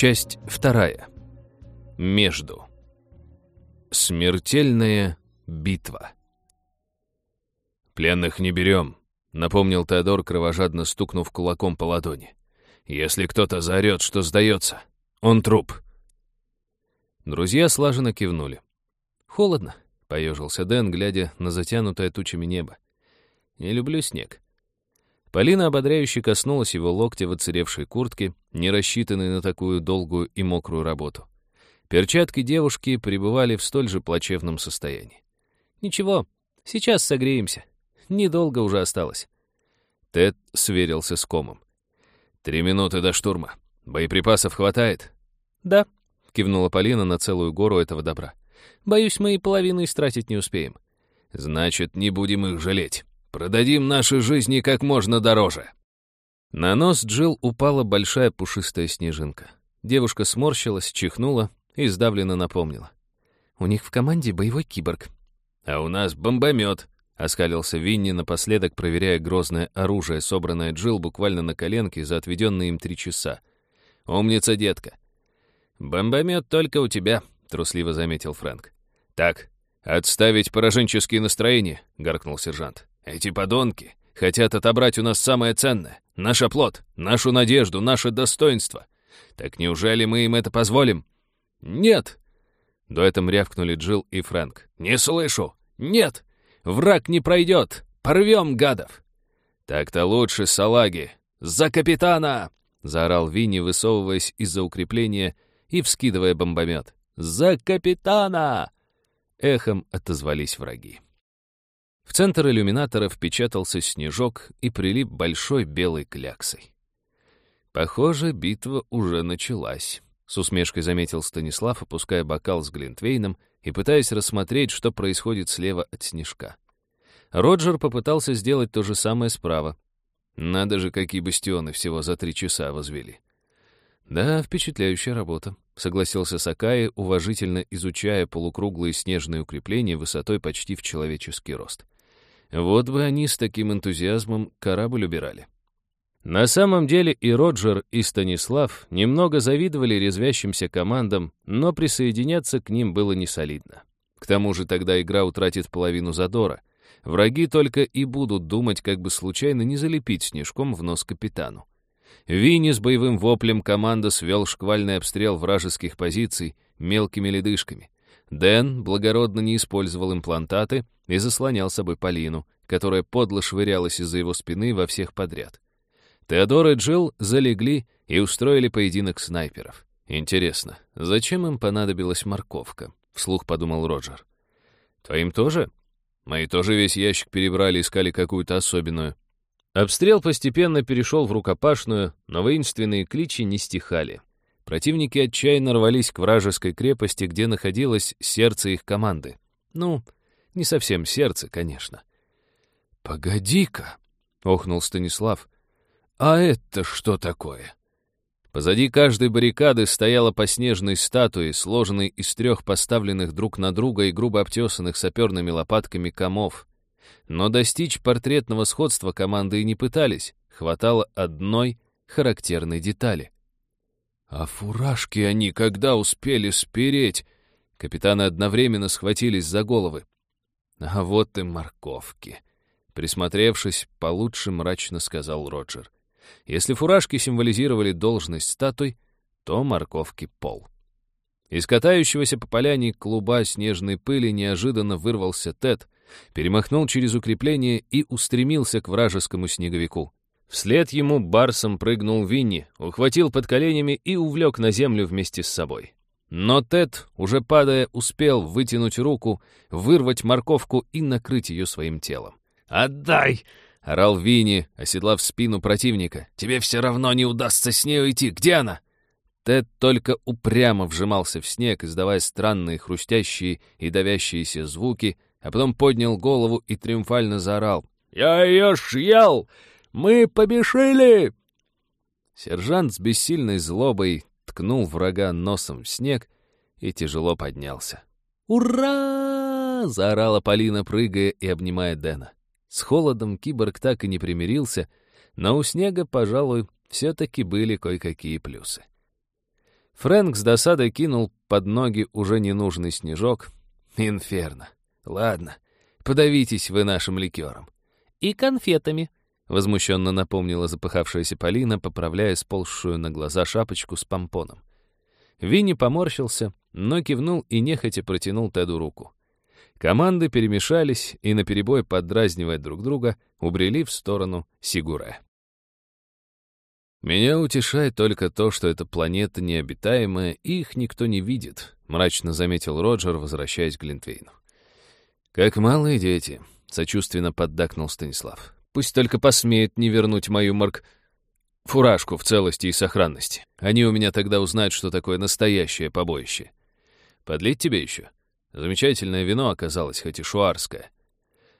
Часть вторая. Между. Смертельная битва. «Пленных не берем», — напомнил Теодор, кровожадно стукнув кулаком по ладони. «Если кто-то заорет, что сдается, он труп». Друзья слаженно кивнули. «Холодно», — поежился Дэн, глядя на затянутое тучами небо. «Не люблю снег». Полина ободряюще коснулась его локтя в оцаревшей куртке, не рассчитанной на такую долгую и мокрую работу. Перчатки девушки пребывали в столь же плачевном состоянии. «Ничего, сейчас согреемся. Недолго уже осталось». Тед сверился с комом. «Три минуты до штурма. Боеприпасов хватает?» «Да», — кивнула Полина на целую гору этого добра. «Боюсь, мы и половины истратить не успеем». «Значит, не будем их жалеть». Продадим наши жизни как можно дороже». На нос Джилл упала большая пушистая снежинка. Девушка сморщилась, чихнула и сдавленно напомнила. «У них в команде боевой киборг». «А у нас бомбомет», — оскалился Винни напоследок, проверяя грозное оружие, собранное Джилл буквально на коленке за отведенные им три часа. «Умница, детка». «Бомбомет только у тебя», — трусливо заметил Фрэнк. «Так, отставить пораженческие настроения», — гаркнул сержант. Эти подонки хотят отобрать у нас самое ценное, наш оплот, нашу надежду, наше достоинство. Так неужели мы им это позволим? Нет!» Дуэтом рявкнули Джилл и Фрэнк. «Не слышу! Нет! Враг не пройдет! Порвем, гадов!» «Так-то лучше, салаги! За капитана!» Заорал Винни, высовываясь из-за укрепления и вскидывая бомбомет. «За капитана!» Эхом отозвались враги. В центр иллюминатора впечатался снежок и прилип большой белой кляксой. «Похоже, битва уже началась», — с усмешкой заметил Станислав, опуская бокал с Глинтвейном и пытаясь рассмотреть, что происходит слева от снежка. Роджер попытался сделать то же самое справа. Надо же, какие бастионы всего за три часа возвели. «Да, впечатляющая работа», — согласился Сакаи, уважительно изучая полукруглые снежные укрепления высотой почти в человеческий рост. Вот бы они с таким энтузиазмом корабль убирали. На самом деле и Роджер, и Станислав немного завидовали резвящимся командам, но присоединяться к ним было не солидно. К тому же тогда игра утратит половину задора. Враги только и будут думать, как бы случайно не залепить снежком в нос капитану. Винни с боевым воплем команда свел шквальный обстрел вражеских позиций мелкими ледышками. Дэн благородно не использовал имплантаты и заслонял собой Полину, которая подло швырялась из-за его спины во всех подряд. Теодор и Джилл залегли и устроили поединок снайперов. «Интересно, зачем им понадобилась морковка?» — вслух подумал Роджер. «Твоим тоже?» «Мои тоже весь ящик перебрали, искали какую-то особенную». Обстрел постепенно перешел в рукопашную, но воинственные кличи не стихали. Противники отчаянно рвались к вражеской крепости, где находилось сердце их команды. Ну, не совсем сердце, конечно. «Погоди-ка!» — охнул Станислав. «А это что такое?» Позади каждой баррикады стояла по снежной статуе, сложенной из трех поставленных друг на друга и грубо обтесанных саперными лопатками комов. Но достичь портретного сходства команды и не пытались, хватало одной характерной детали — а фуражки они когда успели спереть? Капитаны одновременно схватились за головы. А вот и морковки. Присмотревшись, получше мрачно сказал Роджер. Если фуражки символизировали должность статуй, то морковки — пол. Из катающегося по поляне клуба снежной пыли неожиданно вырвался Тед, перемахнул через укрепление и устремился к вражескому снеговику. Вслед ему барсом прыгнул Винни, ухватил под коленями и увлек на землю вместе с собой. Но Тед, уже падая, успел вытянуть руку, вырвать морковку и накрыть ее своим телом. «Отдай!» — орал Винни, оседлав спину противника. «Тебе все равно не удастся с ней уйти. Где она?» Тед только упрямо вжимался в снег, издавая странные хрустящие и давящиеся звуки, а потом поднял голову и триумфально заорал. «Я ее съел! Мы побешили!» Сержант с бессильной злобой ткнул врага носом в снег и тяжело поднялся. «Ура!» — заорала Полина, прыгая и обнимая Дэна. С холодом киборг так и не примирился, но у снега, пожалуй, все-таки были кое-какие плюсы. Фрэнк с досадой кинул под ноги уже ненужный снежок. Инферно. Ладно, подавитесь вы нашим ликером. И конфетами, возмущенно напомнила запыхавшаяся Полина, поправляя сползшую на глаза шапочку с помпоном. Винни поморщился, но кивнул и нехотя протянул Теду руку. Команды перемешались и, наперебой поддразнивая друг друга, убрели в сторону Сигуре. «Меня утешает только то, что эта планета необитаемая, и их никто не видит», — мрачно заметил Роджер, возвращаясь к Глинтвейну. «Как малые дети», — сочувственно поддакнул Станислав. «Пусть только посмеет не вернуть мою марк... фуражку в целости и сохранности. Они у меня тогда узнают, что такое настоящее побоище. Подлить тебе еще?» Замечательное вино оказалось, хоть и шуарское.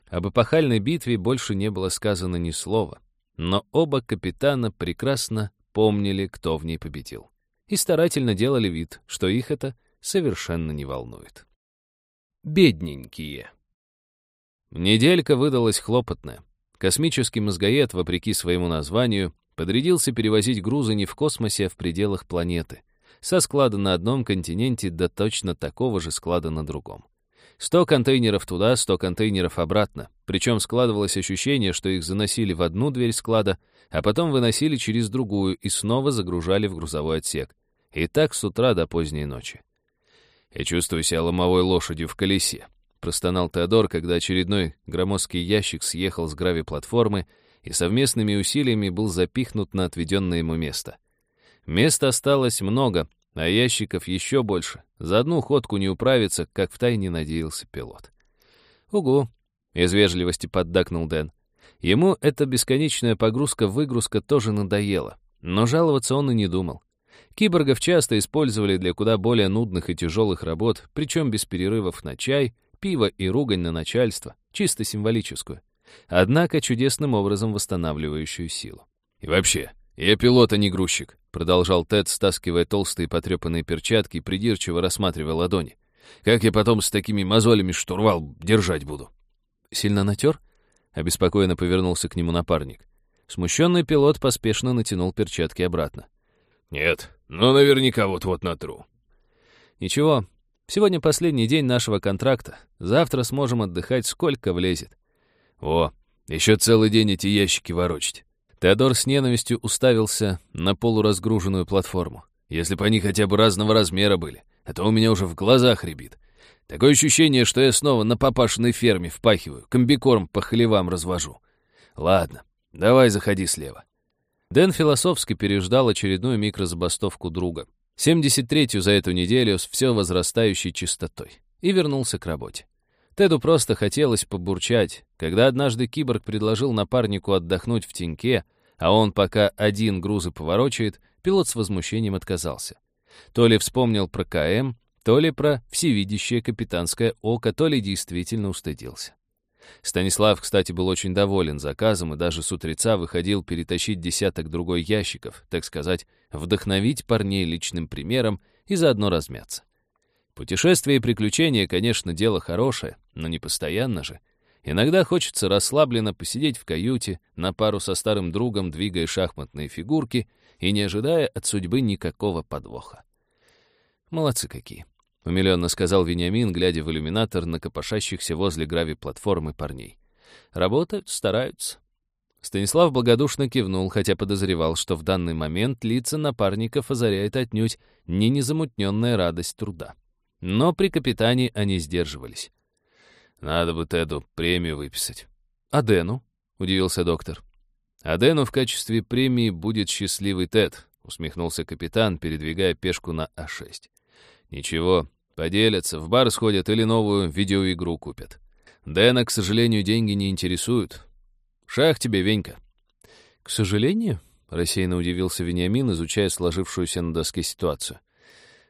Об эпохальной битве больше не было сказано ни слова, но оба капитана прекрасно помнили, кто в ней победил, и старательно делали вид, что их это совершенно не волнует. Бедненькие. Неделька выдалась хлопотная. Космический мозгоед, вопреки своему названию, подрядился перевозить грузы не в космосе, а в пределах планеты со склада на одном континенте до точно такого же склада на другом. Сто контейнеров туда, сто контейнеров обратно. Причем складывалось ощущение, что их заносили в одну дверь склада, а потом выносили через другую и снова загружали в грузовой отсек. И так с утра до поздней ночи. «Я чувствую себя ломовой лошадью в колесе», — простонал Теодор, когда очередной громоздкий ящик съехал с грави-платформы и совместными усилиями был запихнут на отведенное ему место — Места осталось много, а ящиков еще больше. За одну ходку не управиться, как втайне надеялся пилот. «Угу», — из вежливости поддакнул Дэн. Ему эта бесконечная погрузка-выгрузка тоже надоела, но жаловаться он и не думал. Киборгов часто использовали для куда более нудных и тяжелых работ, причем без перерывов на чай, пиво и ругань на начальство, чисто символическую, однако чудесным образом восстанавливающую силу. И вообще, я пилот, а не грузчик. Продолжал Тед, стаскивая толстые потрепанные перчатки и придирчиво рассматривая ладони. «Как я потом с такими мозолями штурвал держать буду?» «Сильно натер?» — обеспокоенно повернулся к нему напарник. Смущенный пилот поспешно натянул перчатки обратно. «Нет, но наверняка вот-вот натру». «Ничего, сегодня последний день нашего контракта. Завтра сможем отдыхать, сколько влезет». «О, еще целый день эти ящики ворочать». Теодор с ненавистью уставился на полуразгруженную платформу. Если бы они хотя бы разного размера были, а то у меня уже в глазах рябит. Такое ощущение, что я снова на папашиной ферме впахиваю, комбикорм по хлевам развожу. Ладно, давай заходи слева. Дэн философски переждал очередную микрозабастовку друга. 73-ю за эту неделю с все возрастающей частотой. И вернулся к работе. Теду просто хотелось побурчать, когда однажды киборг предложил напарнику отдохнуть в теньке, а он пока один грузы поворочает, пилот с возмущением отказался. То ли вспомнил про КМ, то ли про всевидящее капитанское око, то ли действительно устыдился. Станислав, кстати, был очень доволен заказом и даже с утреца выходил перетащить десяток другой ящиков, так сказать, вдохновить парней личным примером и заодно размяться. Путешествия и приключения, конечно, дело хорошее, но не постоянно же. Иногда хочется расслабленно посидеть в каюте, на пару со старым другом, двигая шахматные фигурки и не ожидая от судьбы никакого подвоха. «Молодцы какие!» — умиленно сказал Вениамин, глядя в иллюминатор на копошащихся возле грави-платформы парней. «Работают, стараются». Станислав благодушно кивнул, хотя подозревал, что в данный момент лица напарников озаряет отнюдь не незамутненная радость труда. Но при капитане они сдерживались. «Надо бы Теду премию выписать». «А Дэну?» — удивился доктор. «А Дэну в качестве премии будет счастливый Тед», — усмехнулся капитан, передвигая пешку на А6. «Ничего, поделятся, в бар сходят или новую видеоигру купят. Дэна, к сожалению, деньги не интересуют. Шах тебе, Венька». «К сожалению?» — рассеянно удивился Вениамин, изучая сложившуюся на доске ситуацию.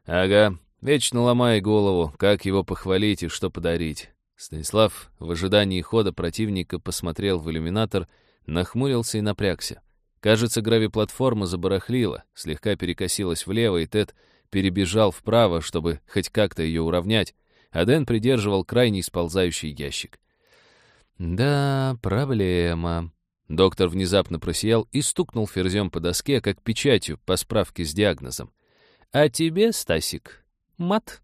«Ага, Вечно ломая голову, как его похвалить и что подарить. Станислав в ожидании хода противника посмотрел в иллюминатор, нахмурился и напрягся. Кажется, гравиплатформа забарахлила, слегка перекосилась влево, и Тед перебежал вправо, чтобы хоть как-то ее уравнять, а Дэн придерживал крайний сползающий ящик. «Да, проблема». Доктор внезапно просиял и стукнул ферзем по доске, как печатью, по справке с диагнозом. А тебе, Стасик, мат.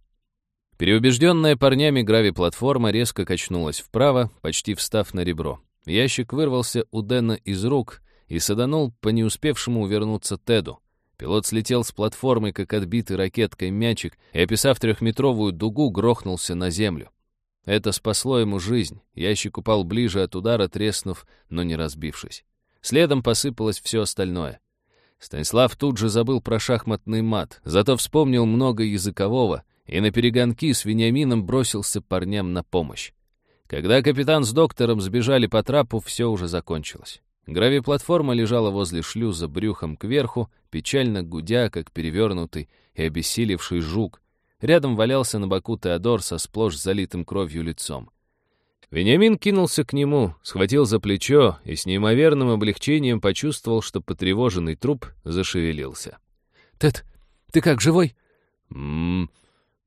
Переубежденная парнями грави-платформа резко качнулась вправо, почти встав на ребро. Ящик вырвался у Дэна из рук и саданул по не успевшему увернуться Теду. Пилот слетел с платформы, как отбитый ракеткой мячик, и, описав трехметровую дугу, грохнулся на землю. Это спасло ему жизнь. Ящик упал ближе от удара, треснув, но не разбившись. Следом посыпалось все остальное. Станислав тут же забыл про шахматный мат, зато вспомнил много языкового и на перегонки с Вениамином бросился парням на помощь. Когда капитан с доктором сбежали по трапу, все уже закончилось. Гравиплатформа лежала возле шлюза брюхом кверху, печально гудя, как перевернутый и обессилевший жук. Рядом валялся на боку Теодор со сплошь залитым кровью лицом. Вениамин кинулся к нему, схватил за плечо и с неимоверным облегчением почувствовал, что потревоженный труп зашевелился. «Тед, ты как, живой?» «М-м-м...»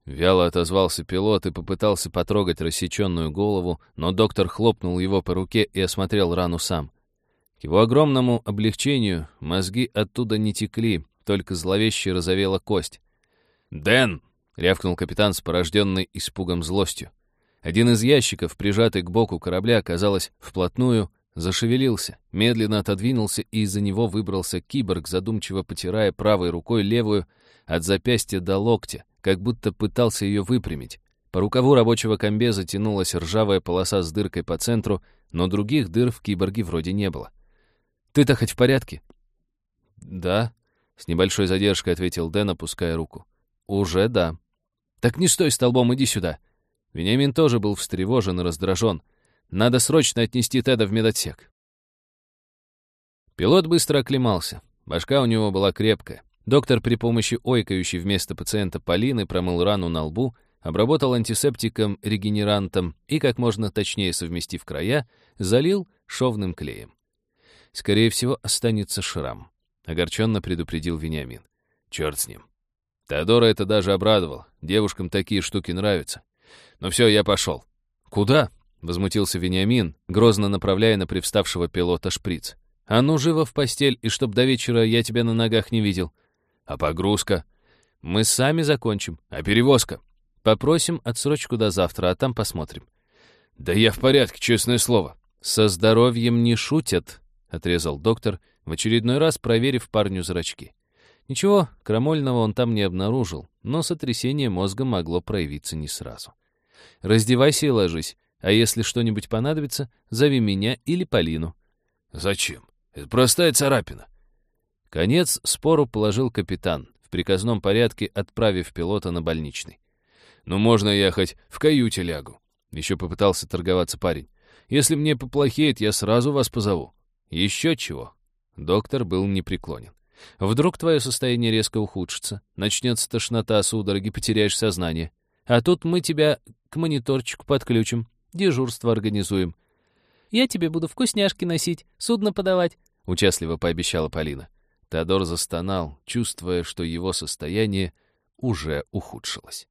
Вяло отозвался пилот и попытался потрогать рассеченную голову, но доктор хлопнул его по руке и осмотрел рану сам. К его огромному облегчению мозги оттуда не текли, только зловеще разовела кость. «Дэн!» — рявкнул капитан с порожденной испугом злостью. Один из ящиков, прижатый к боку корабля, казалось, вплотную зашевелился, медленно отодвинулся, и из-за него выбрался киборг, задумчиво потирая правой рукой левую от запястья до локтя, как будто пытался ее выпрямить. По рукаву рабочего комбеза тянулась ржавая полоса с дыркой по центру, но других дыр в киборге вроде не было. Ты-то хоть в порядке?» «Да», — с небольшой задержкой ответил Дэн, опуская руку. «Уже да». «Так не стой столбом, иди сюда». Вениамин тоже был встревожен и раздражен. «Надо срочно отнести Теда в медотсек». Пилот быстро оклемался. Башка у него была крепкая. Доктор при помощи ойкающей вместо пациента Полины промыл рану на лбу, обработал антисептиком, регенерантом и, как можно точнее совместив края, залил шовным клеем. Скорее всего, останется шрам. Огорченно предупредил Вениамин. Черт с ним. Теодора это даже обрадовал. Девушкам такие штуки нравятся. Ну все, я пошел. Куда? Возмутился Вениамин, грозно направляя на привставшего пилота шприц. А ну, живо в постель, и чтоб до вечера я тебя на ногах не видел. А погрузка? Мы сами закончим. А перевозка? Попросим отсрочку до завтра, а там посмотрим. Да я в порядке, честное слово. Со здоровьем не шутят, — отрезал доктор, в очередной раз проверив парню зрачки. Ничего, крамольного он там не обнаружил, но сотрясение мозга могло проявиться не сразу. «Раздевайся и ложись, а если что-нибудь понадобится, зови меня или Полину». «Зачем? Это простая царапина». Конец спору положил капитан, в приказном порядке отправив пилота на больничный. «Ну, можно я хоть в каюте лягу?» Еще попытался торговаться парень. «Если мне поплохеет, я сразу вас позову». Еще чего? Доктор был непреклонен. Вдруг твое состояние резко ухудшится, начнется тошнота, судороги, потеряешь сознание. А тут мы тебя к мониторчику подключим, дежурство организуем. Я тебе буду вкусняшки носить, судно подавать, — участливо пообещала Полина. Теодор застонал, чувствуя, что его состояние уже ухудшилось.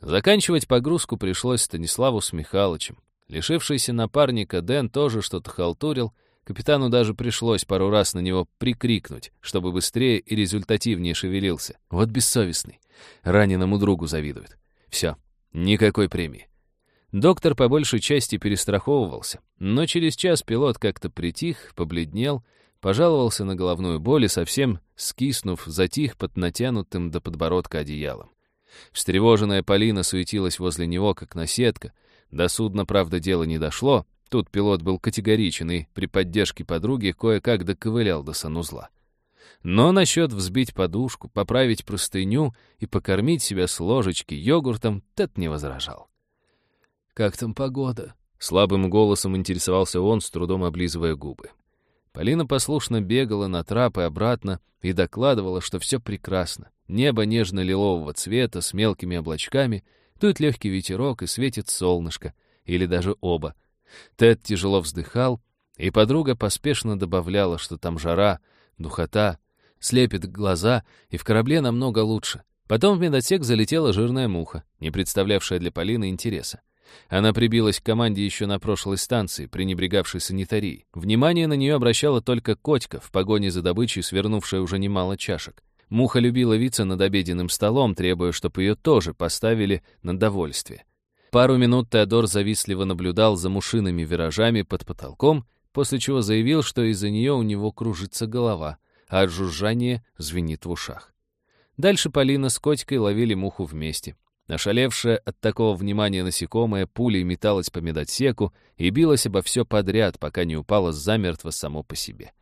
Заканчивать погрузку пришлось Станиславу с Михалычем. Лишившийся напарника Дэн тоже что-то халтурил, Капитану даже пришлось пару раз на него прикрикнуть, чтобы быстрее и результативнее шевелился. Вот бессовестный. Раненому другу завидует. Все, никакой премии. Доктор по большей части перестраховывался, но через час пилот как-то притих, побледнел, пожаловался на головную боль и совсем, скиснув, затих под натянутым до подбородка одеялом. Встревоженная Полина суетилась возле него, как наседка. До судна, правда, дело не дошло, Тут пилот был категоричен и при поддержке подруги кое-как доковылял до санузла. Но насчет взбить подушку, поправить простыню и покормить себя с ложечки йогуртом Тед не возражал. «Как там погода?» — слабым голосом интересовался он, с трудом облизывая губы. Полина послушно бегала на трап и обратно и докладывала, что все прекрасно. Небо нежно-лилового цвета с мелкими облачками, тут легкий ветерок и светит солнышко, или даже оба — Тед тяжело вздыхал, и подруга поспешно добавляла, что там жара, духота, слепит глаза, и в корабле намного лучше. Потом в медотсек залетела жирная муха, не представлявшая для Полины интереса. Она прибилась к команде еще на прошлой станции, пренебрегавшей санитарией. Внимание на нее обращала только Котька, в погоне за добычей свернувшая уже немало чашек. Муха любила виться над обеденным столом, требуя, чтобы ее тоже поставили на довольствие. Пару минут Теодор завистливо наблюдал за мушиными виражами под потолком, после чего заявил, что из-за нее у него кружится голова, а жужжание звенит в ушах. Дальше Полина с котикой ловили муху вместе. Ошалевшая от такого внимания насекомое пулей металась по медотсеку и билась обо все подряд, пока не упала замертво само по себе.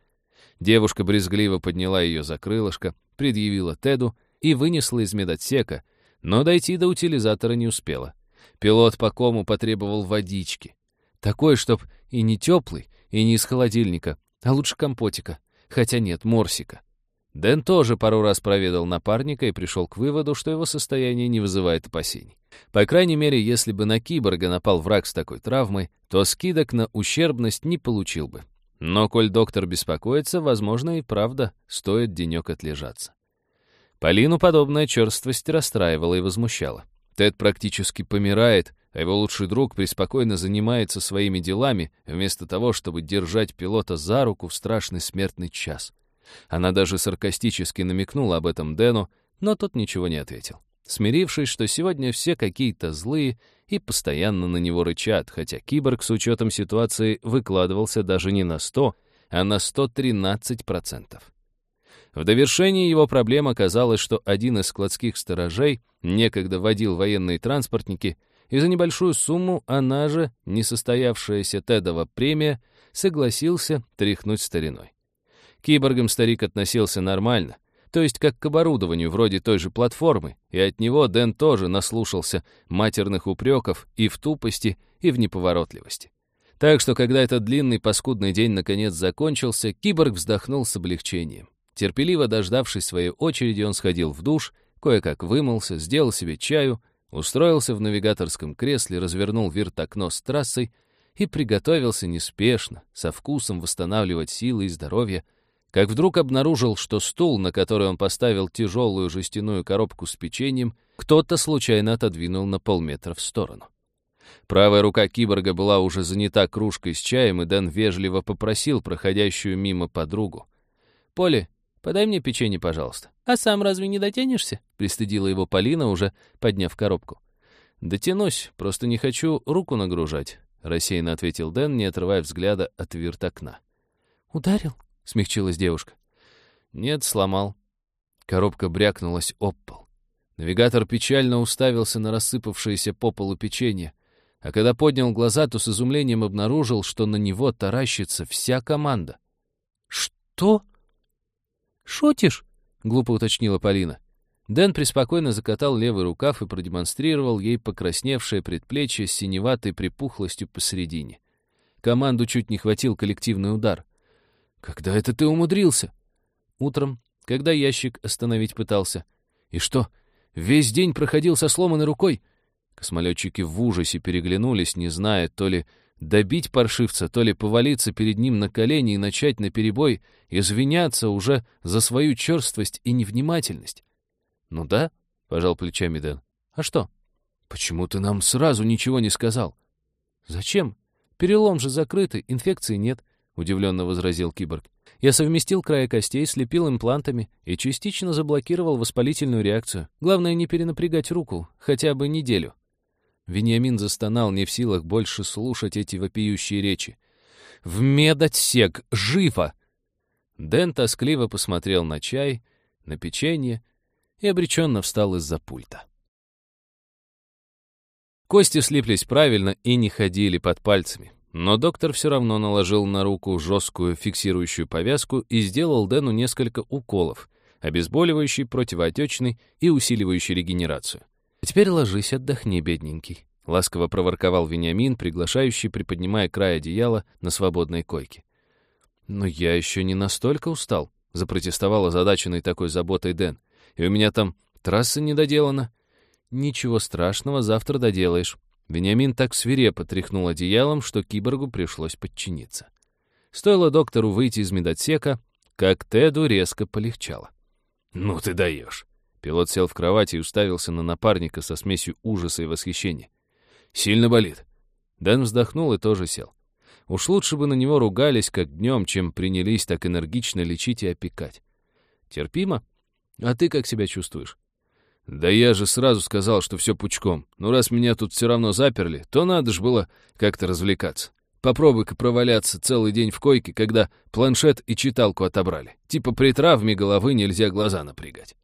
Девушка брезгливо подняла ее за крылышко, предъявила Теду и вынесла из медотсека, но дойти до утилизатора не успела. Пилот по кому потребовал водички. Такой, чтоб и не теплый, и не из холодильника, а лучше компотика. Хотя нет, морсика. Дэн тоже пару раз проведал напарника и пришел к выводу, что его состояние не вызывает опасений. По крайней мере, если бы на киборга напал враг с такой травмой, то скидок на ущербность не получил бы. Но коль доктор беспокоится, возможно, и правда стоит денек отлежаться. Полину подобная черствость расстраивала и возмущала. Тед практически помирает, а его лучший друг преспокойно занимается своими делами, вместо того, чтобы держать пилота за руку в страшный смертный час. Она даже саркастически намекнула об этом Дэну, но тот ничего не ответил, смирившись, что сегодня все какие-то злые и постоянно на него рычат, хотя киборг с учетом ситуации выкладывался даже не на 100, а на 113%. В довершении его проблем оказалось, что один из складских сторожей некогда водил военные транспортники, и за небольшую сумму она же, несостоявшаяся Тедова премия, согласился тряхнуть стариной. К киборгам старик относился нормально, то есть как к оборудованию вроде той же платформы, и от него Дэн тоже наслушался матерных упреков и в тупости, и в неповоротливости. Так что, когда этот длинный паскудный день наконец закончился, киборг вздохнул с облегчением. Терпеливо дождавшись своей очереди, он сходил в душ, кое-как вымылся, сделал себе чаю, устроился в навигаторском кресле, развернул вирт-окно с трассой и приготовился неспешно, со вкусом восстанавливать силы и здоровье, как вдруг обнаружил, что стул, на который он поставил тяжелую жестяную коробку с печеньем, кто-то случайно отодвинул на полметра в сторону. Правая рука киборга была уже занята кружкой с чаем, и Дэн вежливо попросил проходящую мимо подругу. «Поле, подай мне печенье, пожалуйста». «А сам разве не дотянешься?» — пристыдила его Полина, уже подняв коробку. «Дотянусь, просто не хочу руку нагружать», — рассеянно ответил Дэн, не отрывая взгляда от виртокна. «Ударил?» смягчилась девушка. Нет, сломал. Коробка брякнулась об пол. Навигатор печально уставился на рассыпавшееся по полу печенье, а когда поднял глаза, то с изумлением обнаружил, что на него таращится вся команда. «Что?» «Шутишь?» — глупо уточнила Полина. Дэн преспокойно закатал левый рукав и продемонстрировал ей покрасневшее предплечье с синеватой припухлостью посередине. Команду чуть не хватил коллективный удар. «Когда это ты умудрился?» «Утром, когда ящик остановить пытался». «И что, весь день проходил со сломанной рукой?» Космолетчики в ужасе переглянулись, не зная, то ли добить паршивца, то ли повалиться перед ним на колени и начать наперебой извиняться уже за свою черствость и невнимательность. «Ну да», — пожал плечами Дэн. «А что?» «Почему ты нам сразу ничего не сказал?» «Зачем? Перелом же закрытый, инфекции нет удивленно возразил киборг. Я совместил края костей, слепил имплантами и частично заблокировал воспалительную реакцию. Главное, не перенапрягать руку, хотя бы неделю. Вениамин застонал, не в силах больше слушать эти вопиющие речи. «В медотсек! Живо!» Дэн тоскливо посмотрел на чай, на печенье и обреченно встал из-за пульта. Кости слиплись правильно и не ходили под пальцами. Но доктор все равно наложил на руку жесткую фиксирующую повязку и сделал Дэну несколько уколов, обезболивающий, противоотечный и усиливающий регенерацию. «А «Теперь ложись, отдохни, бедненький», — ласково проворковал Вениамин, приглашающий, приподнимая край одеяла на свободной койке. «Но я еще не настолько устал», — запротестовал озадаченный такой заботой Дэн. «И у меня там трасса не доделана». «Ничего страшного, завтра доделаешь», Вениамин так свирепо тряхнул одеялом, что киборгу пришлось подчиниться. Стоило доктору выйти из медотсека, как Теду резко полегчало. «Ну ты даешь!» Пилот сел в кровати и уставился на напарника со смесью ужаса и восхищения. «Сильно болит?» Дэн вздохнул и тоже сел. Уж лучше бы на него ругались, как днем, чем принялись так энергично лечить и опекать. «Терпимо?» А ты как себя чувствуешь? Да я же сразу сказал, что все пучком. Ну, раз меня тут все равно заперли, то надо ж было как-то развлекаться. Попробуй-ка проваляться целый день в койке, когда планшет и читалку отобрали. Типа при травме головы нельзя глаза напрягать.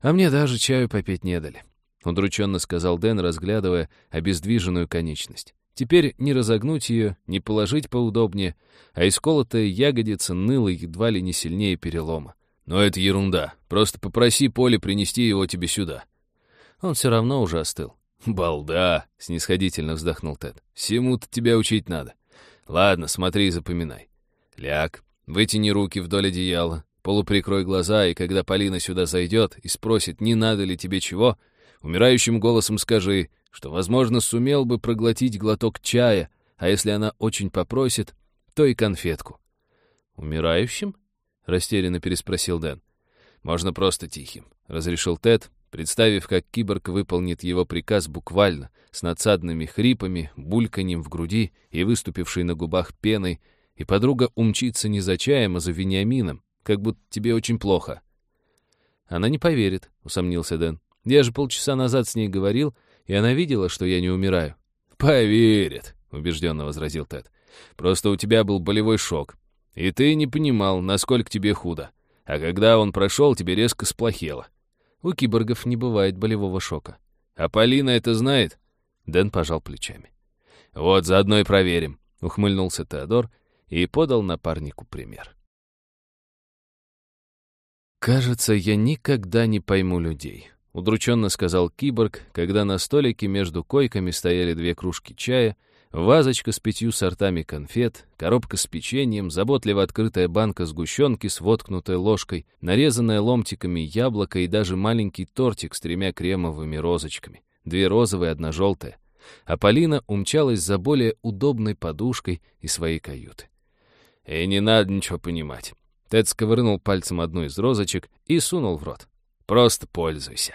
А мне даже чаю попить не дали. Удрученно сказал Дэн, разглядывая обездвиженную конечность. Теперь не разогнуть ее, не положить поудобнее, а исколотая ягодица ныла едва ли не сильнее перелома. Но это ерунда. Просто попроси Поле принести его тебе сюда. Он все равно уже остыл. «Балда!» — снисходительно вздохнул Тед. «Всему-то тебя учить надо. Ладно, смотри и запоминай. Ляг, вытяни руки вдоль одеяла, полуприкрой глаза, и когда Полина сюда зайдет и спросит, не надо ли тебе чего, умирающим голосом скажи, что, возможно, сумел бы проглотить глоток чая, а если она очень попросит, то и конфетку». «Умирающим?» растерянно переспросил Дэн. «Можно просто тихим», — разрешил Тед, представив, как киборг выполнит его приказ буквально, с надсадными хрипами, бульканьем в груди и выступившей на губах пеной, и подруга умчится не за чаем, а за Вениамином, как будто тебе очень плохо. «Она не поверит», — усомнился Дэн. «Я же полчаса назад с ней говорил, и она видела, что я не умираю». «Поверит», — убежденно возразил Тед. «Просто у тебя был болевой шок. И ты не понимал, насколько тебе худо. А когда он прошел, тебе резко сплохело. У киборгов не бывает болевого шока. А Полина это знает? Дэн пожал плечами. Вот, заодно и проверим. Ухмыльнулся Теодор и подал напарнику пример. «Кажется, я никогда не пойму людей», — удрученно сказал киборг, когда на столике между койками стояли две кружки чая — Вазочка с пятью сортами конфет, коробка с печеньем, заботливо открытая банка сгущенки с воткнутой ложкой, нарезанная ломтиками яблоко и даже маленький тортик с тремя кремовыми розочками. Две розовые, одна желтая. А Полина умчалась за более удобной подушкой из своей каюты. «И не надо ничего понимать». Тед сковырнул пальцем одну из розочек и сунул в рот. «Просто пользуйся».